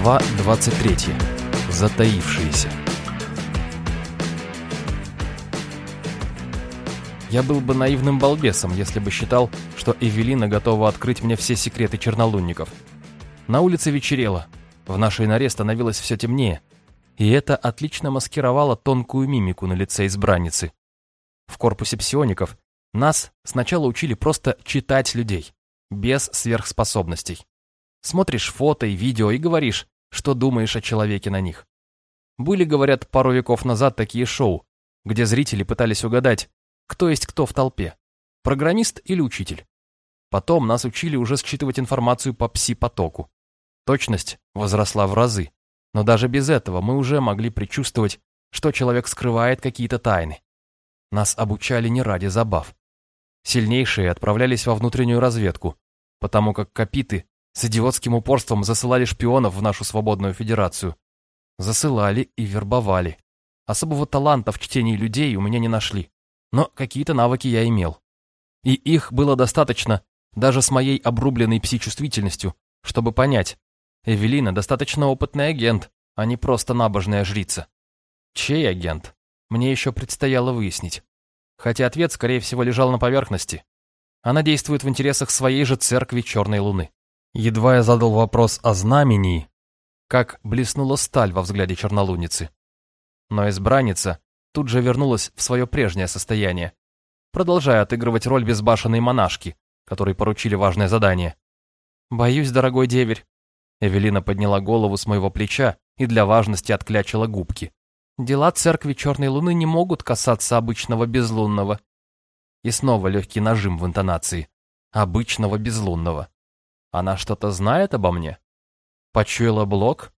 Глава 23. Затаившиеся. Я был бы наивным балбесом, если бы считал, что Эвелина готова открыть мне все секреты чернолунников. На улице вечерело, в нашей норе становилось все темнее, и это отлично маскировало тонкую мимику на лице избранницы. В корпусе псиоников нас сначала учили просто читать людей, без сверхспособностей. Смотришь фото и видео и говоришь, что думаешь о человеке на них. Были, говорят, пару веков назад такие шоу, где зрители пытались угадать, кто есть кто в толпе, программист или учитель. Потом нас учили уже считывать информацию по пси-потоку. Точность возросла в разы, но даже без этого мы уже могли предчувствовать, что человек скрывает какие-то тайны. Нас обучали не ради забав. Сильнейшие отправлялись во внутреннюю разведку, потому как капиты с идиотским упорством засылали шпионов в нашу свободную федерацию. Засылали и вербовали. Особого таланта в чтении людей у меня не нашли. Но какие-то навыки я имел. И их было достаточно даже с моей обрубленной пси-чувствительностью, чтобы понять. Эвелина достаточно опытный агент, а не просто набожная жрица. Чей агент? Мне еще предстояло выяснить. Хотя ответ, скорее всего, лежал на поверхности. Она действует в интересах своей же церкви Черной Луны. Едва я задал вопрос о знамении, как блеснула сталь во взгляде чернолуницы. Но избранница тут же вернулась в свое прежнее состояние, продолжая отыгрывать роль безбашенной монашки, которой поручили важное задание. «Боюсь, дорогой деверь». Эвелина подняла голову с моего плеча и для важности отклячила губки. «Дела церкви Черной Луны не могут касаться обычного безлунного». И снова легкий нажим в интонации. «Обычного безлунного». Она что-то знает обо мне? Почуяла блок?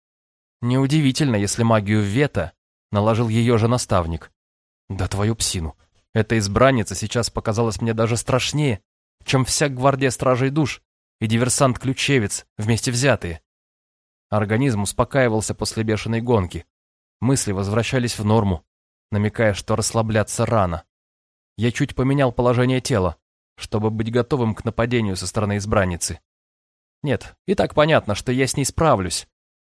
Неудивительно, если магию Вета наложил ее же наставник. Да твою псину. Эта избранница сейчас показалась мне даже страшнее, чем вся гвардия стражей душ и диверсант-ключевец вместе взятые. Организм успокаивался после бешеной гонки. Мысли возвращались в норму, намекая, что расслабляться рано. Я чуть поменял положение тела, чтобы быть готовым к нападению со стороны избранницы. Нет, и так понятно, что я с ней справлюсь.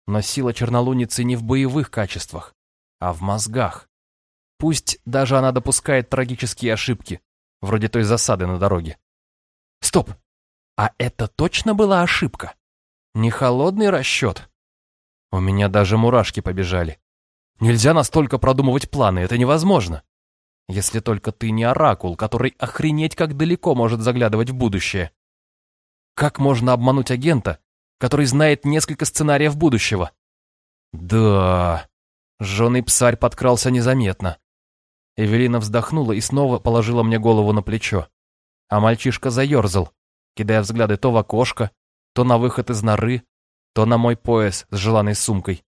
Но сила чернолуницы не в боевых качествах, а в мозгах. Пусть даже она допускает трагические ошибки, вроде той засады на дороге. Стоп! А это точно была ошибка? Не холодный расчет? У меня даже мурашки побежали. Нельзя настолько продумывать планы, это невозможно. Если только ты не оракул, который охренеть как далеко может заглядывать в будущее. Как можно обмануть агента, который знает несколько сценариев будущего? Да, жженый псарь подкрался незаметно. Эвелина вздохнула и снова положила мне голову на плечо. А мальчишка заерзал, кидая взгляды то в окошко, то на выход из норы, то на мой пояс с желанной сумкой.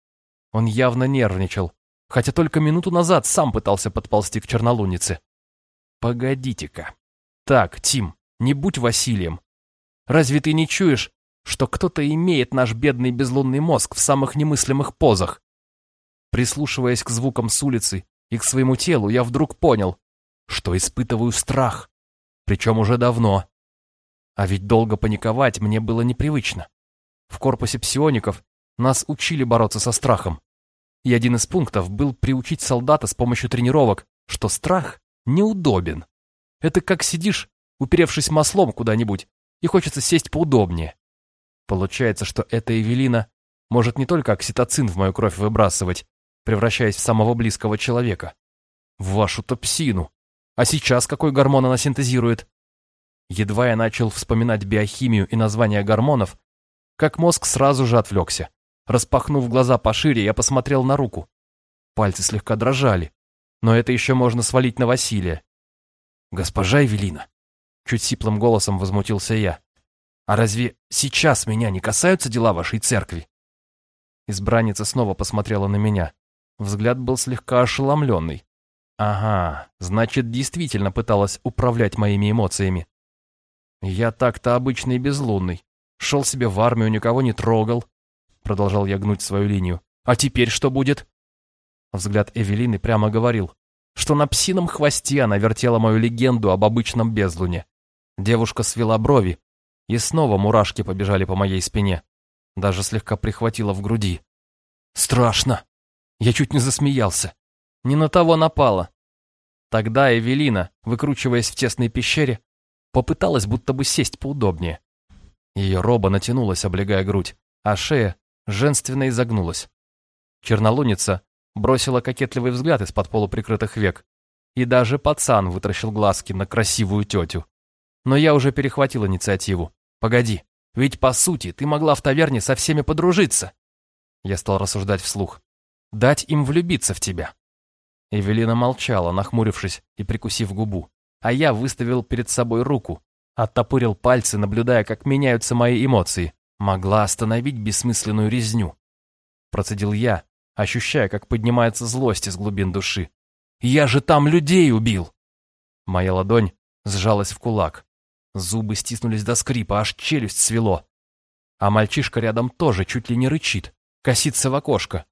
Он явно нервничал, хотя только минуту назад сам пытался подползти к чернолунице. Погодите-ка. Так, Тим, не будь Василием. Разве ты не чуешь, что кто-то имеет наш бедный безлунный мозг в самых немыслимых позах? Прислушиваясь к звукам с улицы и к своему телу, я вдруг понял, что испытываю страх, причем уже давно. А ведь долго паниковать мне было непривычно. В корпусе псиоников нас учили бороться со страхом. И один из пунктов был приучить солдата с помощью тренировок, что страх неудобен. Это как сидишь, уперевшись маслом куда-нибудь, и хочется сесть поудобнее. Получается, что эта Эвелина может не только окситоцин в мою кровь выбрасывать, превращаясь в самого близкого человека. В вашу-то псину. А сейчас какой гормон она синтезирует? Едва я начал вспоминать биохимию и названия гормонов, как мозг сразу же отвлекся. Распахнув глаза пошире, я посмотрел на руку. Пальцы слегка дрожали, но это еще можно свалить на Василия. «Госпожа Эвелина, Чуть сиплым голосом возмутился я. «А разве сейчас меня не касаются дела вашей церкви?» Избранница снова посмотрела на меня. Взгляд был слегка ошеломленный. «Ага, значит, действительно пыталась управлять моими эмоциями. Я так-то обычный безлунный. Шел себе в армию, никого не трогал». Продолжал я гнуть свою линию. «А теперь что будет?» Взгляд Эвелины прямо говорил, что на псином хвосте она вертела мою легенду об обычном безлуне. Девушка свела брови, и снова мурашки побежали по моей спине. Даже слегка прихватила в груди. Страшно. Я чуть не засмеялся. Не на того напала. Тогда Эвелина, выкручиваясь в тесной пещере, попыталась будто бы сесть поудобнее. Ее роба натянулась, облегая грудь, а шея женственно изогнулась. Чернолуница бросила кокетливый взгляд из-под полуприкрытых век, и даже пацан вытаращил глазки на красивую тетю. Но я уже перехватил инициативу. «Погоди, ведь по сути ты могла в таверне со всеми подружиться!» Я стал рассуждать вслух. «Дать им влюбиться в тебя!» Эвелина молчала, нахмурившись и прикусив губу, а я выставил перед собой руку, оттопырил пальцы, наблюдая, как меняются мои эмоции. Могла остановить бессмысленную резню. Процедил я, ощущая, как поднимается злость из глубин души. «Я же там людей убил!» Моя ладонь сжалась в кулак. Зубы стиснулись до скрипа, аж челюсть свело. А мальчишка рядом тоже чуть ли не рычит, косится в окошко.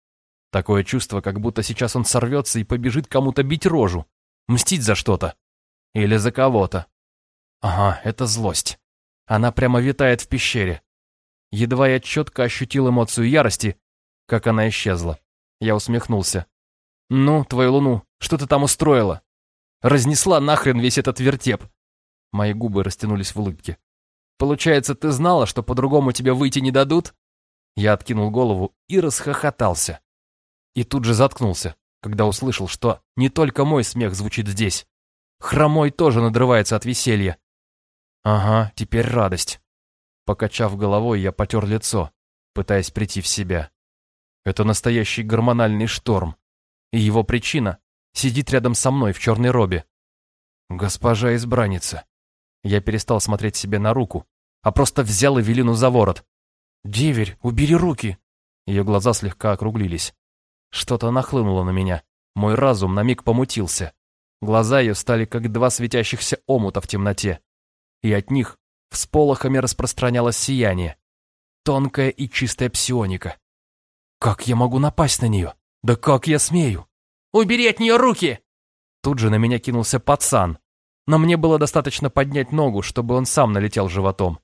Такое чувство, как будто сейчас он сорвется и побежит кому-то бить рожу, мстить за что-то. Или за кого-то. Ага, это злость. Она прямо витает в пещере. Едва я четко ощутил эмоцию ярости, как она исчезла. Я усмехнулся. «Ну, твою луну, что ты там устроила? Разнесла нахрен весь этот вертеп!» Мои губы растянулись в улыбке. «Получается, ты знала, что по-другому тебя выйти не дадут?» Я откинул голову и расхохотался. И тут же заткнулся, когда услышал, что не только мой смех звучит здесь. Хромой тоже надрывается от веселья. Ага, теперь радость. Покачав головой, я потер лицо, пытаясь прийти в себя. Это настоящий гормональный шторм. И его причина сидит рядом со мной в черной робе. Госпожа избранница. Я перестал смотреть себе на руку, а просто взял Эвелину за ворот. «Деверь, убери руки!» Ее глаза слегка округлились. Что-то нахлынуло на меня. Мой разум на миг помутился. Глаза ее стали как два светящихся омута в темноте. И от них всполохами распространялось сияние. Тонкая и чистая псионика. Как я могу напасть на нее? Да как я смею? Убери от нее руки! Тут же на меня кинулся пацан. Но мне было достаточно поднять ногу, чтобы он сам налетел животом.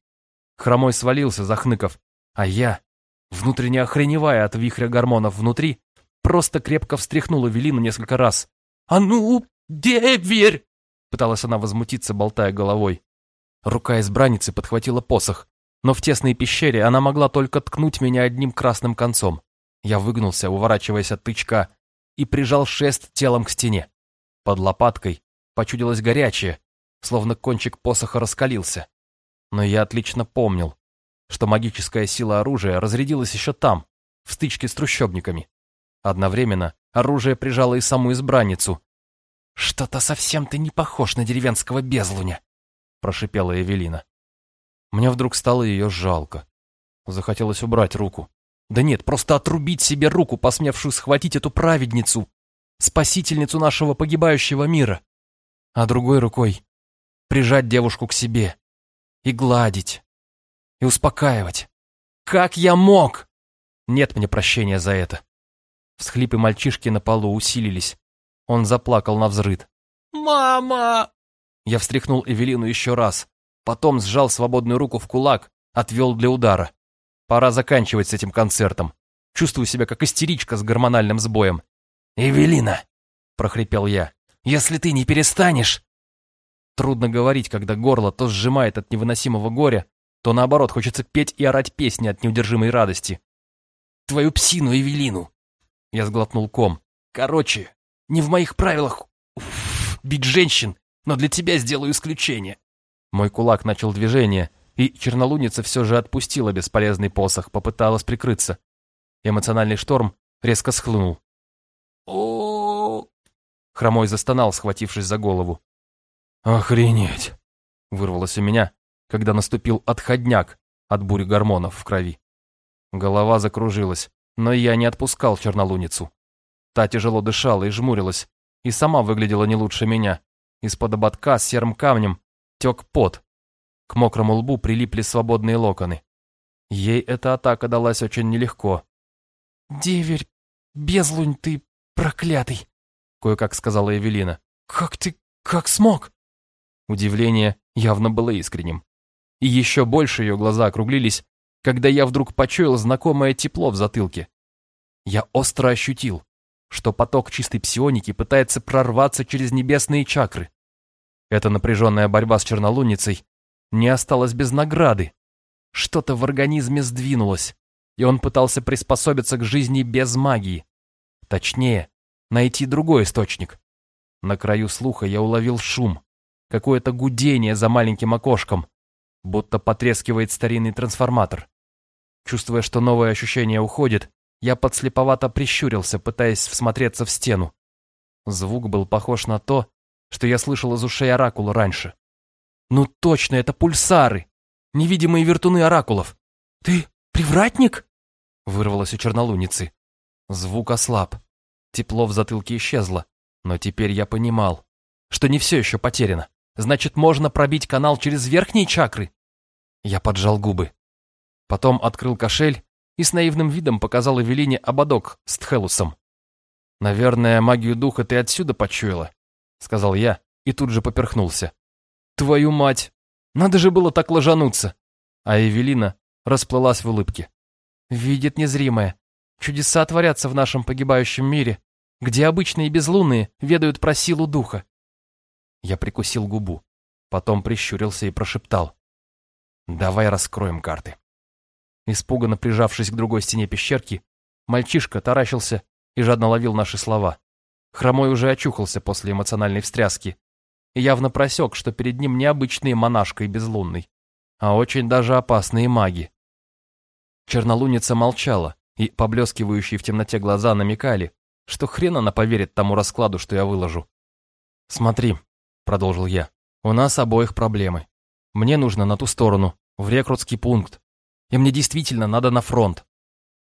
Хромой свалился, захныков, а я, внутренне охреневая от вихря гормонов внутри, просто крепко встряхнула Велину несколько раз. «А ну, деверь!» Пыталась она возмутиться, болтая головой. Рука избранницы подхватила посох, но в тесной пещере она могла только ткнуть меня одним красным концом. Я выгнулся, уворачиваясь от тычка, и прижал шест телом к стене. Под лопаткой почудилось горячее, словно кончик посоха раскалился. Но я отлично помнил, что магическая сила оружия разрядилась еще там, в стычке с трущобниками. Одновременно оружие прижало и саму избранницу. «Что-то совсем ты не похож на деревенского безлуня», — прошипела Эвелина. Мне вдруг стало ее жалко. Захотелось убрать руку. Да нет, просто отрубить себе руку, посмевшую схватить эту праведницу, спасительницу нашего погибающего мира. А другой рукой прижать девушку к себе и гладить, и успокаивать. Как я мог? Нет мне прощения за это. Всхлипы мальчишки на полу усилились. Он заплакал на взрыд. «Мама!» Я встряхнул Эвелину еще раз, потом сжал свободную руку в кулак, отвел для удара. Пора заканчивать с этим концертом. Чувствую себя как истеричка с гормональным сбоем. «Эвелина!» – прохрипел я. «Если ты не перестанешь...» Трудно говорить, когда горло то сжимает от невыносимого горя, то наоборот хочется петь и орать песни от неудержимой радости. «Твою псину, Эвелину!» Я сглотнул ком. «Короче, не в моих правилах уф, бить женщин, но для тебя сделаю исключение». Мой кулак начал движение, и чернолуница все же отпустила бесполезный посох, попыталась прикрыться. Эмоциональный шторм резко схлынул. о Хромой застонал, схватившись за голову. «Охренеть!» — вырвалось у меня, когда наступил отходняк от бури гормонов в крови. Голова закружилась, но я не отпускал чернолуницу. Та тяжело дышала и жмурилась, и сама выглядела не лучше меня. Из-под ободка с серым камнем тек пот. К мокрому лбу прилипли свободные локоны. Ей эта атака далась очень нелегко. «Деверь, безлунь ты проклятый!» Кое-как сказала Эвелина. «Как ты, как смог?» Удивление явно было искренним. И еще больше ее глаза округлились, когда я вдруг почуял знакомое тепло в затылке. Я остро ощутил, что поток чистой псионики пытается прорваться через небесные чакры. Эта напряженная борьба с чернолунницей не осталась без награды. Что-то в организме сдвинулось, и он пытался приспособиться к жизни без магии. Точнее, найти другой источник. На краю слуха я уловил шум, какое-то гудение за маленьким окошком, будто потрескивает старинный трансформатор. Чувствуя, что новое ощущение уходит, я подслеповато прищурился, пытаясь всмотреться в стену. Звук был похож на то, что я слышал из ушей оракула раньше. Ну точно, это пульсары! Невидимые вертуны оракулов! Ты привратник? Вырвалось у чернолуницы. Звук ослаб. Тепло в затылке исчезло. Но теперь я понимал, что не все еще потеряно. Значит, можно пробить канал через верхние чакры. Я поджал губы. Потом открыл кошель и с наивным видом показал Эвелине ободок с Тхелусом. «Наверное, магию духа ты отсюда почуяла», — сказал я и тут же поперхнулся. «Твою мать! Надо же было так ложануться!» А Эвелина расплылась в улыбке. «Видит незримое. Чудеса творятся в нашем погибающем мире, где обычные безлунные ведают про силу духа». Я прикусил губу, потом прищурился и прошептал. «Давай раскроем карты». Испуганно прижавшись к другой стене пещерки, мальчишка таращился и жадно ловил наши слова. Хромой уже очухался после эмоциональной встряски и явно просек, что перед ним не обычные монашка и безлунный, а очень даже опасные маги. Чернолуница молчала, и поблескивающие в темноте глаза намекали, что хрен она поверит тому раскладу, что я выложу. «Смотри», — продолжил я, — «у нас обоих проблемы. Мне нужно на ту сторону, в рекрутский пункт, и мне действительно надо на фронт.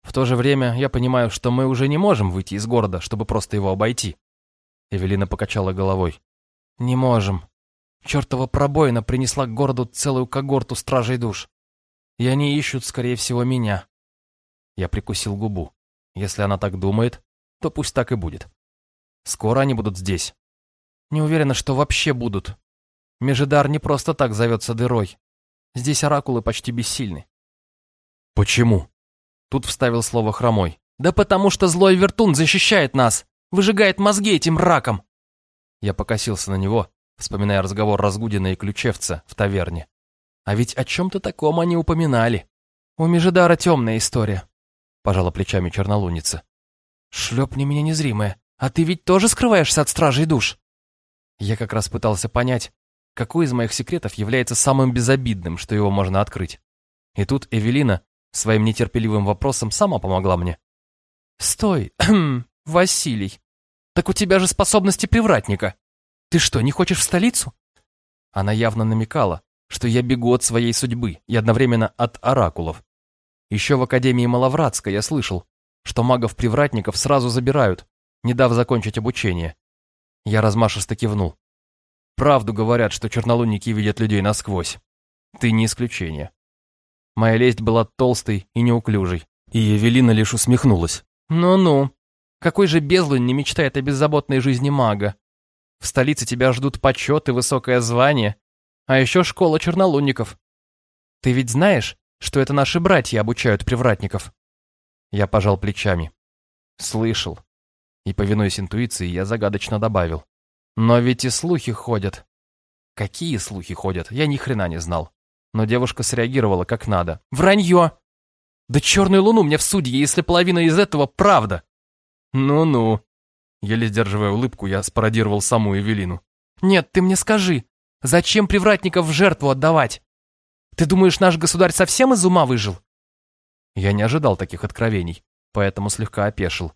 В то же время я понимаю, что мы уже не можем выйти из города, чтобы просто его обойти. Эвелина покачала головой. Не можем. Чертова пробоина принесла к городу целую когорту стражей душ. И они ищут, скорее всего, меня. Я прикусил губу. Если она так думает, то пусть так и будет. Скоро они будут здесь. Не уверена, что вообще будут. Межидар не просто так зовется дырой. Здесь оракулы почти бессильны. «Почему?» Тут вставил слово хромой. «Да потому что злой вертун защищает нас! Выжигает мозги этим раком!» Я покосился на него, вспоминая разговор Разгудина и Ключевца в таверне. А ведь о чем-то таком они упоминали. У Межидара темная история, пожала плечами чернолуница. Шлепни меня незримая, а ты ведь тоже скрываешься от стражей душ? Я как раз пытался понять, какой из моих секретов является самым безобидным, что его можно открыть. И тут Эвелина Своим нетерпеливым вопросом сама помогла мне. «Стой, Василий, так у тебя же способности привратника. Ты что, не хочешь в столицу?» Она явно намекала, что я бегу от своей судьбы и одновременно от оракулов. Еще в Академии Маловратска я слышал, что магов-привратников сразу забирают, не дав закончить обучение. Я размашисто кивнул. Правду говорят, что чернолунники видят людей насквозь. Ты не исключение. Моя лесть была толстой и неуклюжей, и Евелина лишь усмехнулась. «Ну-ну, какой же безлунь не мечтает о беззаботной жизни мага? В столице тебя ждут почет и высокое звание, а еще школа чернолунников. Ты ведь знаешь, что это наши братья обучают привратников?» Я пожал плечами. «Слышал». И, повинуясь интуиции, я загадочно добавил. «Но ведь и слухи ходят». Какие слухи ходят, я ни хрена не знал но девушка среагировала как надо. «Вранье! Да черную луну мне в судье, если половина из этого правда!» «Ну-ну!» Еле сдерживая улыбку, я спародировал саму Эвелину. «Нет, ты мне скажи, зачем привратников в жертву отдавать? Ты думаешь, наш государь совсем из ума выжил?» Я не ожидал таких откровений, поэтому слегка опешил.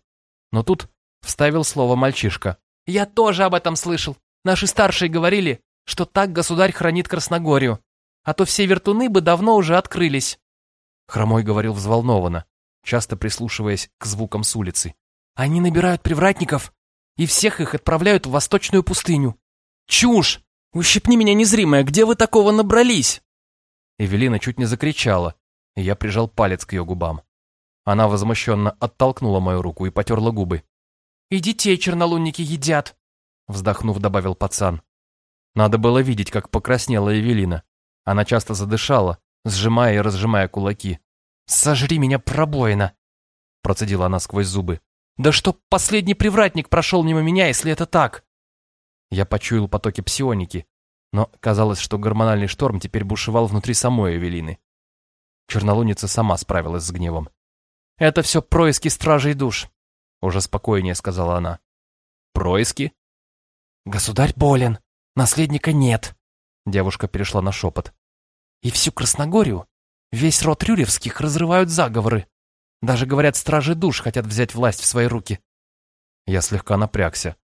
Но тут вставил слово мальчишка. «Я тоже об этом слышал. Наши старшие говорили, что так государь хранит Красногорию а то все вертуны бы давно уже открылись. Хромой говорил взволнованно, часто прислушиваясь к звукам с улицы. Они набирают привратников и всех их отправляют в восточную пустыню. Чушь! Ущипни меня незримая, где вы такого набрались? Эвелина чуть не закричала, я прижал палец к ее губам. Она возмущенно оттолкнула мою руку и потерла губы. «И детей чернолунники едят», — вздохнув, добавил пацан. Надо было видеть, как покраснела Эвелина. Она часто задышала, сжимая и разжимая кулаки. «Сожри меня пробоина!» процедила она сквозь зубы. «Да чтоб последний привратник прошел мимо меня, если это так!» Я почуял потоки псионики, но казалось, что гормональный шторм теперь бушевал внутри самой Эвелины. Чернолуница сама справилась с гневом. «Это все происки стражей душ», — уже спокойнее сказала она. «Происки?» «Государь болен, наследника нет», — девушка перешла на шепот. «И всю Красногорию, весь род Рюревских разрывают заговоры. Даже, говорят, стражи душ хотят взять власть в свои руки». Я слегка напрягся.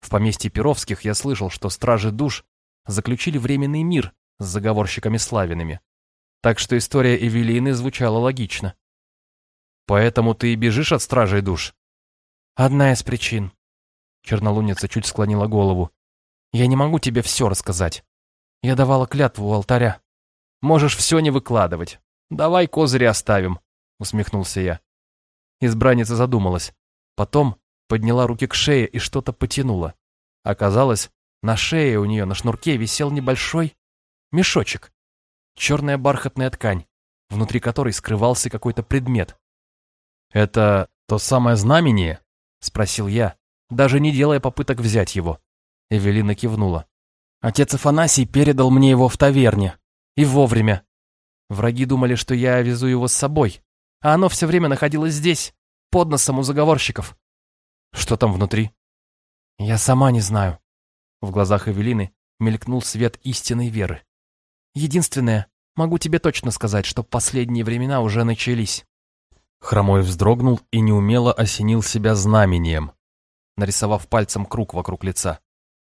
В поместье Перовских я слышал, что стражи душ заключили временный мир с заговорщиками Славиными. Так что история Эвелины звучала логично. «Поэтому ты и бежишь от стражей душ?» «Одна из причин». Чернолуница чуть склонила голову. «Я не могу тебе все рассказать. Я давала клятву у алтаря. Можешь все не выкладывать. Давай козыри оставим», — усмехнулся я. Избранница задумалась. Потом подняла руки к шее и что-то потянула. Оказалось, на шее у нее на шнурке висел небольшой мешочек. Черная бархатная ткань, внутри которой скрывался какой-то предмет. «Это то самое знамение?» — спросил я, даже не делая попыток взять его. Эвелина кивнула. «Отец Афанасий передал мне его в таверне. И вовремя. Враги думали, что я везу его с собой, а оно все время находилось здесь, под носом у заговорщиков. Что там внутри? Я сама не знаю. В глазах Эвелины мелькнул свет истинной веры. Единственное, могу тебе точно сказать, что последние времена уже начались. Хромой вздрогнул и неумело осенил себя знамением, нарисовав пальцем круг вокруг лица.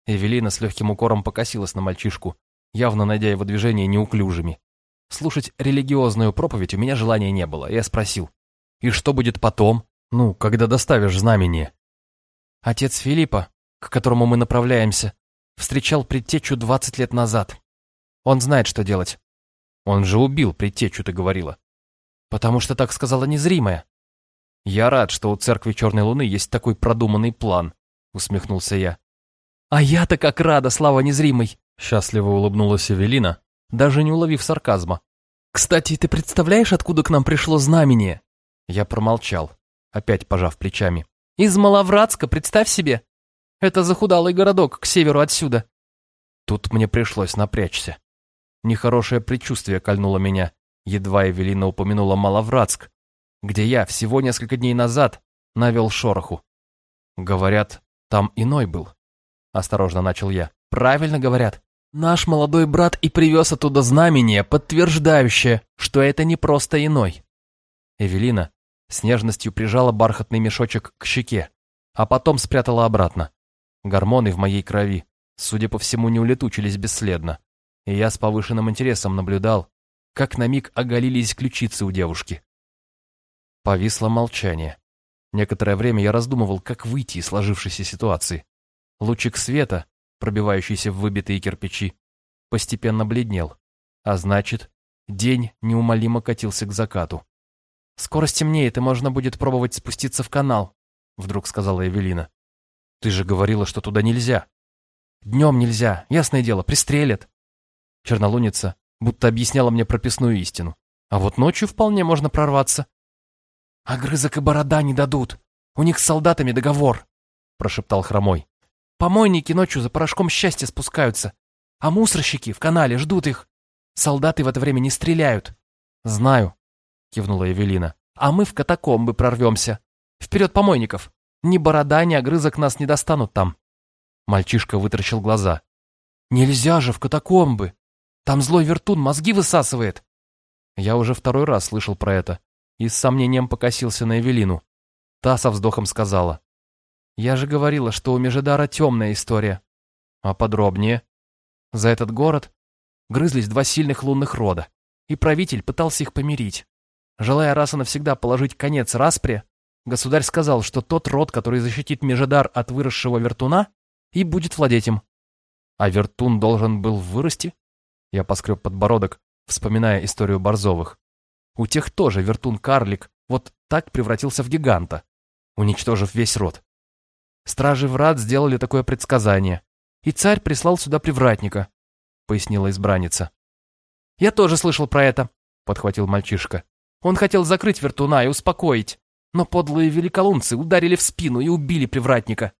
Эвелина с легким укором покосилась на мальчишку, явно найдя его движения неуклюжими. Слушать религиозную проповедь у меня желания не было, я спросил. «И что будет потом? Ну, когда доставишь знамение?» Отец Филиппа, к которому мы направляемся, встречал предтечу двадцать лет назад. Он знает, что делать. Он же убил предтечу, ты говорила. Потому что так сказала незримая. Я рад, что у церкви Черной Луны есть такой продуманный план, усмехнулся я. А я-то как рада, слава незримой, счастливо улыбнулась Эвелина, даже не уловив сарказма. Кстати, ты представляешь, откуда к нам пришло знамение? Я промолчал, опять пожав плечами. Из Маловратска, представь себе. Это захудалый городок к северу отсюда. Тут мне пришлось напрячься. Нехорошее предчувствие кольнуло меня, едва Эвелина упомянула Маловратск, где я всего несколько дней назад навел шороху. Говорят, там иной был. Осторожно начал я. Правильно говорят. Наш молодой брат и привез оттуда знамение, подтверждающее, что это не просто иной. Эвелина с нежностью прижала бархатный мешочек к щеке, а потом спрятала обратно. Гормоны в моей крови, судя по всему, не улетучились бесследно, и я с повышенным интересом наблюдал, как на миг оголились ключицы у девушки. Повисло молчание. Некоторое время я раздумывал, как выйти из сложившейся ситуации. Лучик света, пробивающийся в выбитые кирпичи, постепенно бледнел, а значит, день неумолимо катился к закату. «Скоро стемнеет, и можно будет пробовать спуститься в канал», — вдруг сказала Эвелина. «Ты же говорила, что туда нельзя». «Днем нельзя, ясное дело, пристрелят». Чернолуница будто объясняла мне прописную истину. А вот ночью вполне можно прорваться. «Огрызок и борода не дадут. У них с солдатами договор», — прошептал Хромой. «Помойники ночью за порошком счастья спускаются, а мусорщики в канале ждут их. Солдаты в это время не стреляют». «Знаю», кивнула Эвелина. «А мы в катакомбы прорвемся. Вперед помойников! Ни борода, ни огрызок нас не достанут там!» Мальчишка вытаращил глаза. «Нельзя же в катакомбы! Там злой вертун мозги высасывает!» Я уже второй раз слышал про это и с сомнением покосился на Эвелину. Та со вздохом сказала. «Я же говорила, что у Межедара темная история. А подробнее? За этот город грызлись два сильных лунных рода, и правитель пытался их помирить. Желая раз и навсегда положить конец распре, государь сказал, что тот род, который защитит Межедар от выросшего вертуна, и будет владеть им. А вертун должен был вырасти? Я поскреб подбородок, вспоминая историю Борзовых. У тех тоже вертун-карлик вот так превратился в гиганта, уничтожив весь род. Стражи врат сделали такое предсказание, и царь прислал сюда привратника, пояснила избранница. «Я тоже слышал про это», — подхватил мальчишка. Он хотел закрыть вертуна и успокоить. но подлые великолунцы ударили в спину и убили привратника.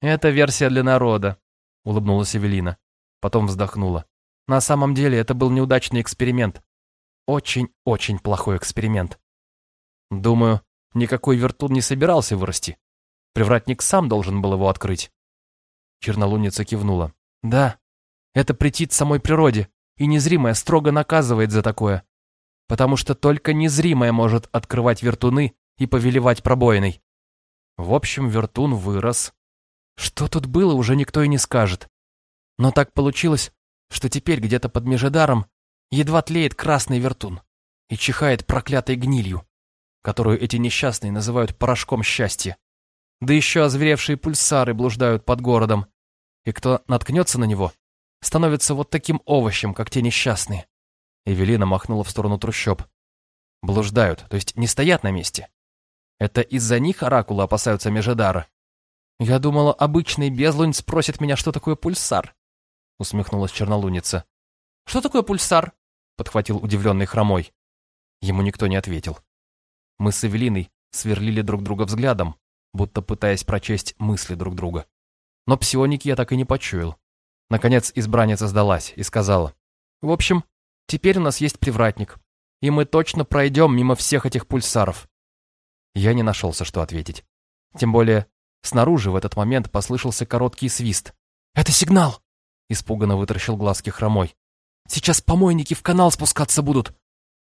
Это версия для народа, улыбнулась Эвелина. Потом вздохнула. На самом деле это был неудачный эксперимент. Очень-очень плохой эксперимент. Думаю, никакой вертун не собирался вырасти. Привратник сам должен был его открыть. Чернолуница кивнула. Да, это претит самой природе, и незримое строго наказывает за такое. Потому что только незримое может открывать вертуны и повелевать пробоиной. В общем, вертун вырос. Что тут было, уже никто и не скажет. Но так получилось, что теперь где-то под Межедаром едва тлеет красный вертун и чихает проклятой гнилью, которую эти несчастные называют порошком счастья. Да еще озверевшие пульсары блуждают под городом, и кто наткнется на него, становится вот таким овощем, как те несчастные. Эвелина махнула в сторону трущоб. Блуждают, то есть не стоят на месте. Это из-за них оракулы опасаются Межедара. Я думала, обычный безлунь спросит меня, что такое пульсар усмехнулась чернолуница. «Что такое пульсар?» — подхватил удивленный хромой. Ему никто не ответил. Мы с Эвелиной сверлили друг друга взглядом, будто пытаясь прочесть мысли друг друга. Но псионики я так и не почуял. Наконец избранница сдалась и сказала. «В общем, теперь у нас есть привратник, и мы точно пройдем мимо всех этих пульсаров». Я не нашелся, что ответить. Тем более, снаружи в этот момент послышался короткий свист. «Это сигнал!» Испуганно вытаращил глазки хромой. «Сейчас помойники в канал спускаться будут.